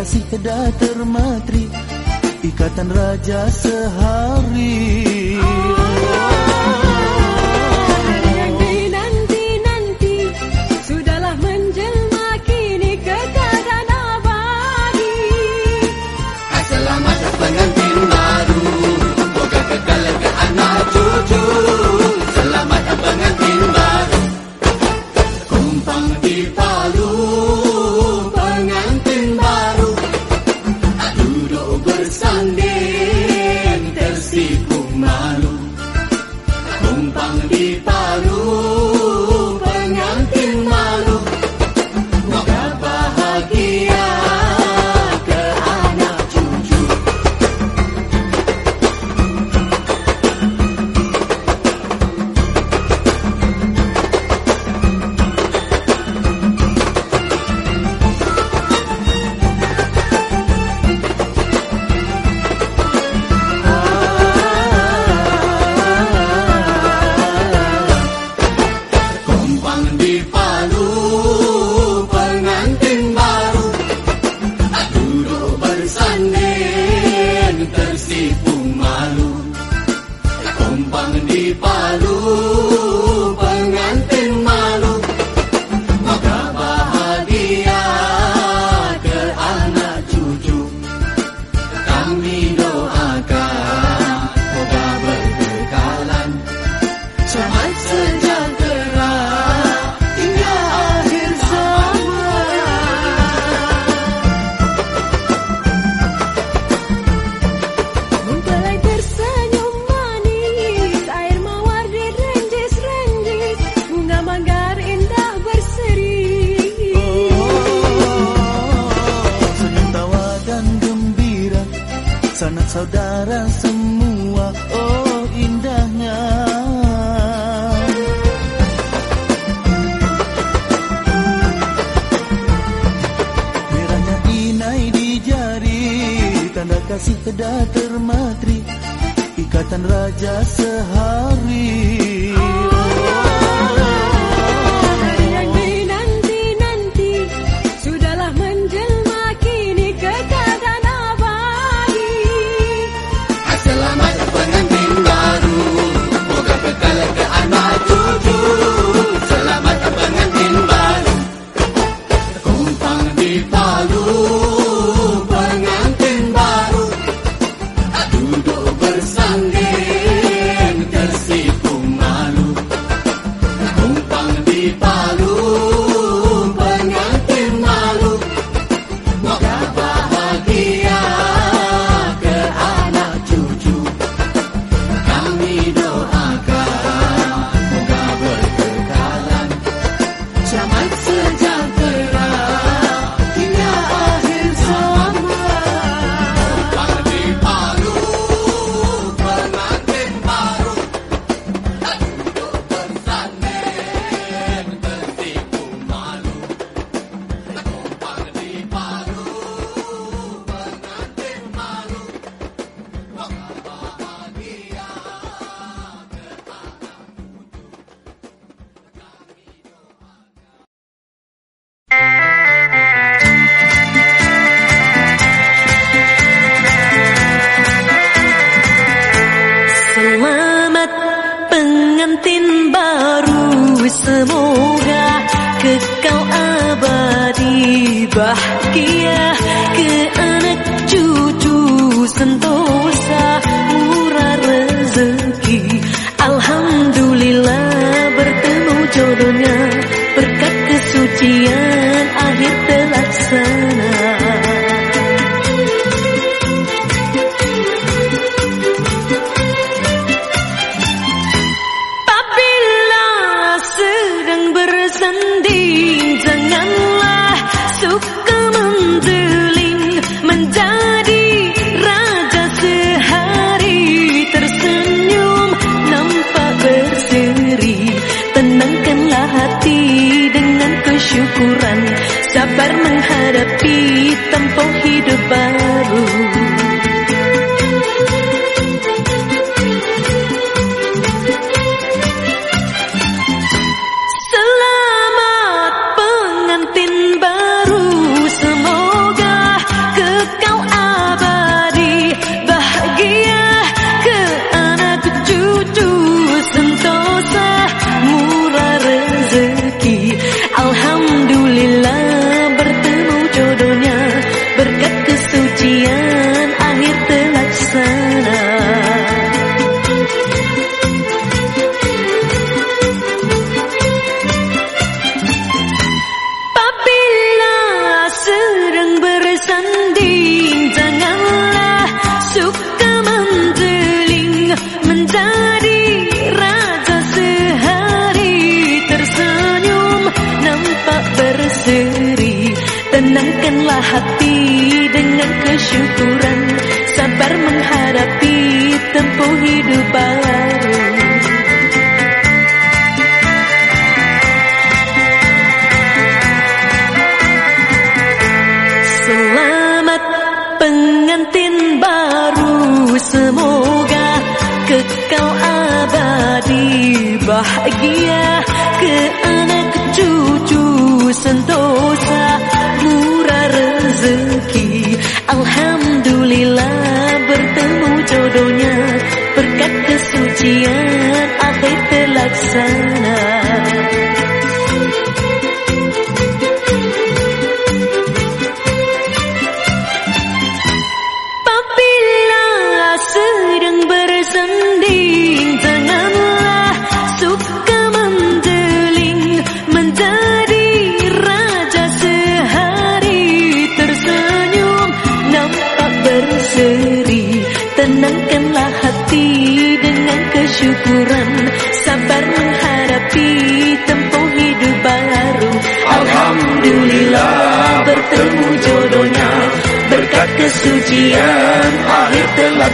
kasih kedah termatri ikatan raja sehari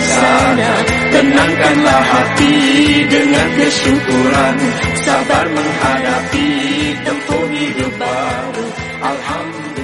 Sana Tenangkanlah hati dengan kesyukuran. Sabar menghadapi tempuh hidup baru. Alhamdulillah.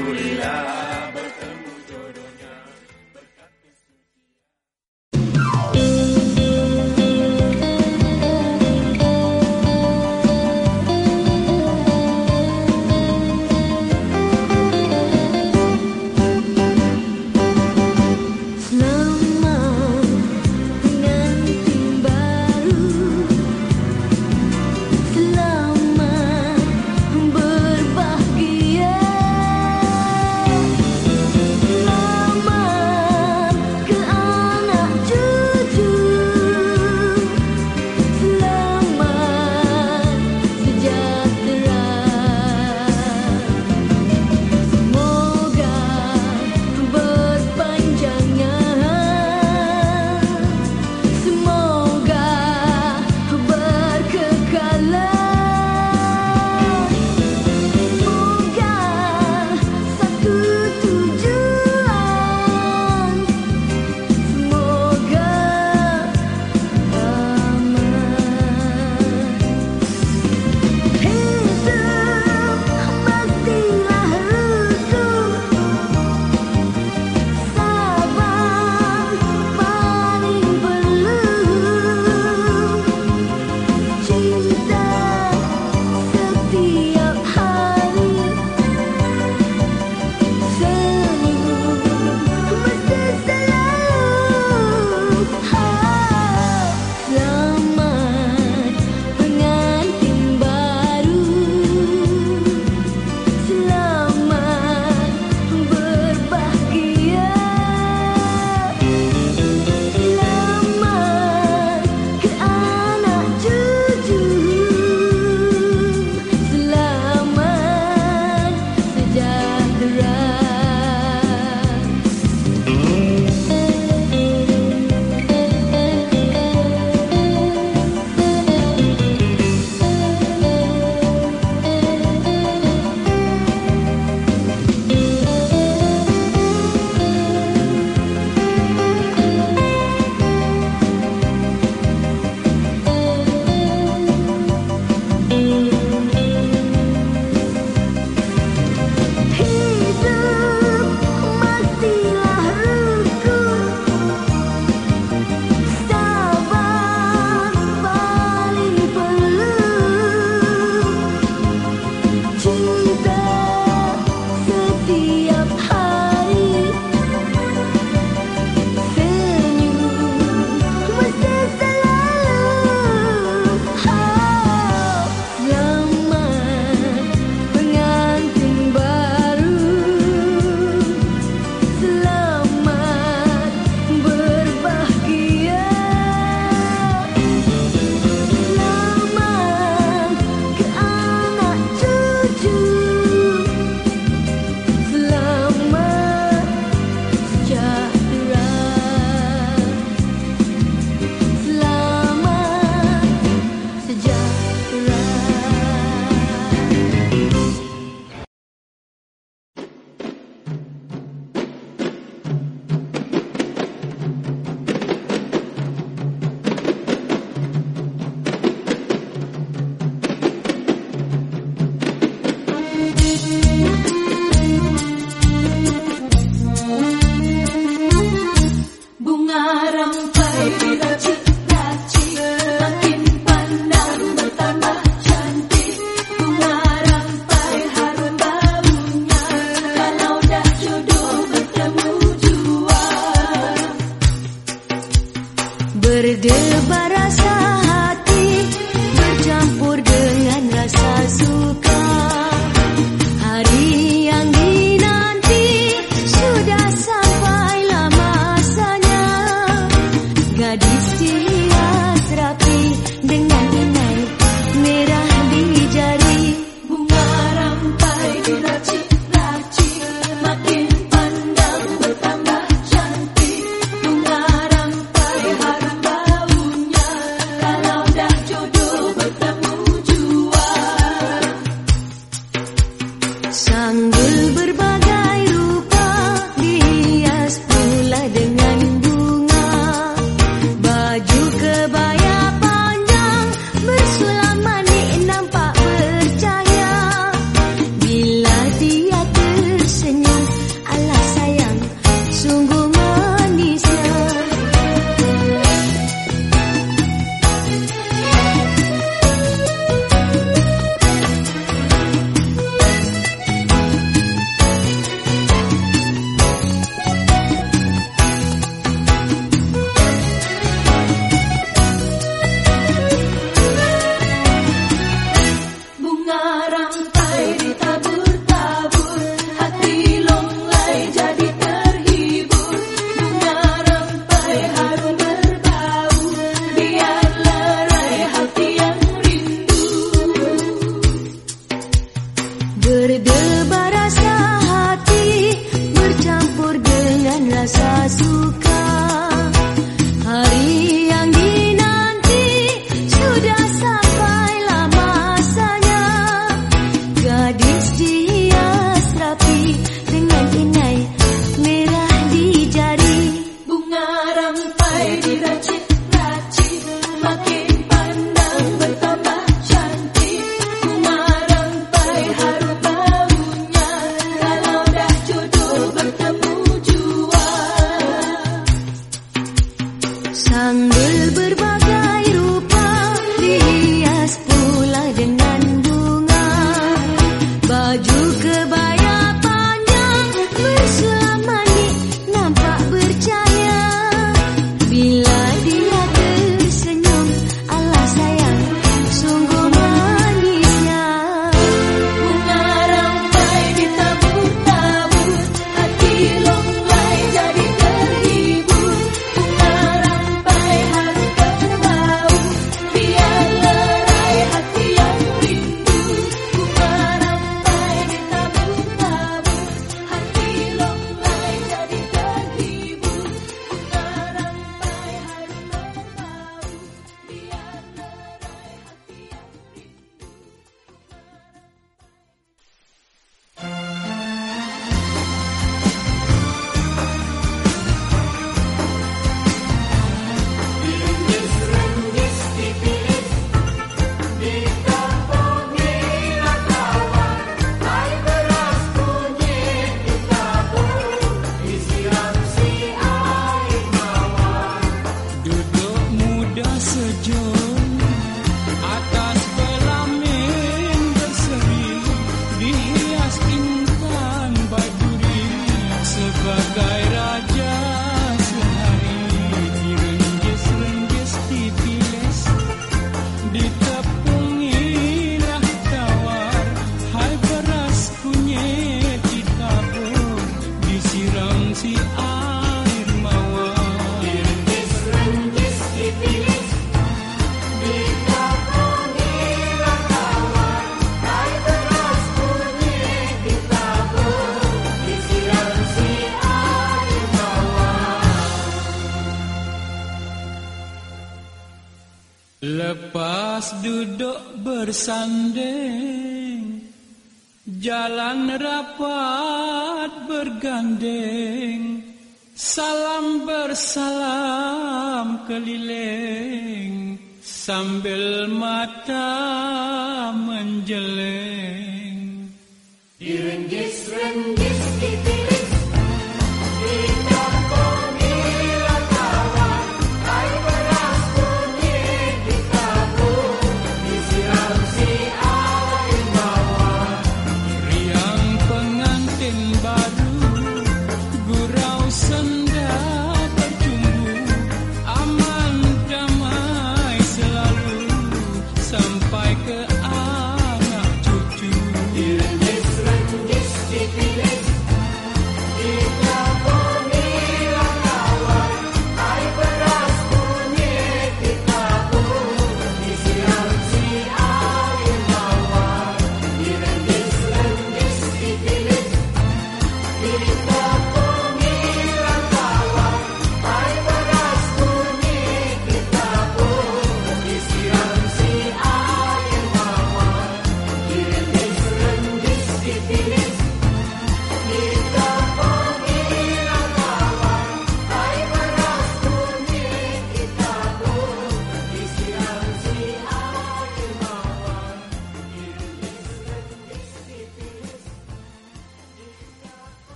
Bergandeng Salam bersalam keliling Sambil mata menjeleng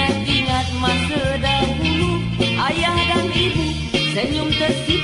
Teringat-ingat masa dahulu Ayah dan ibu senyum tersipu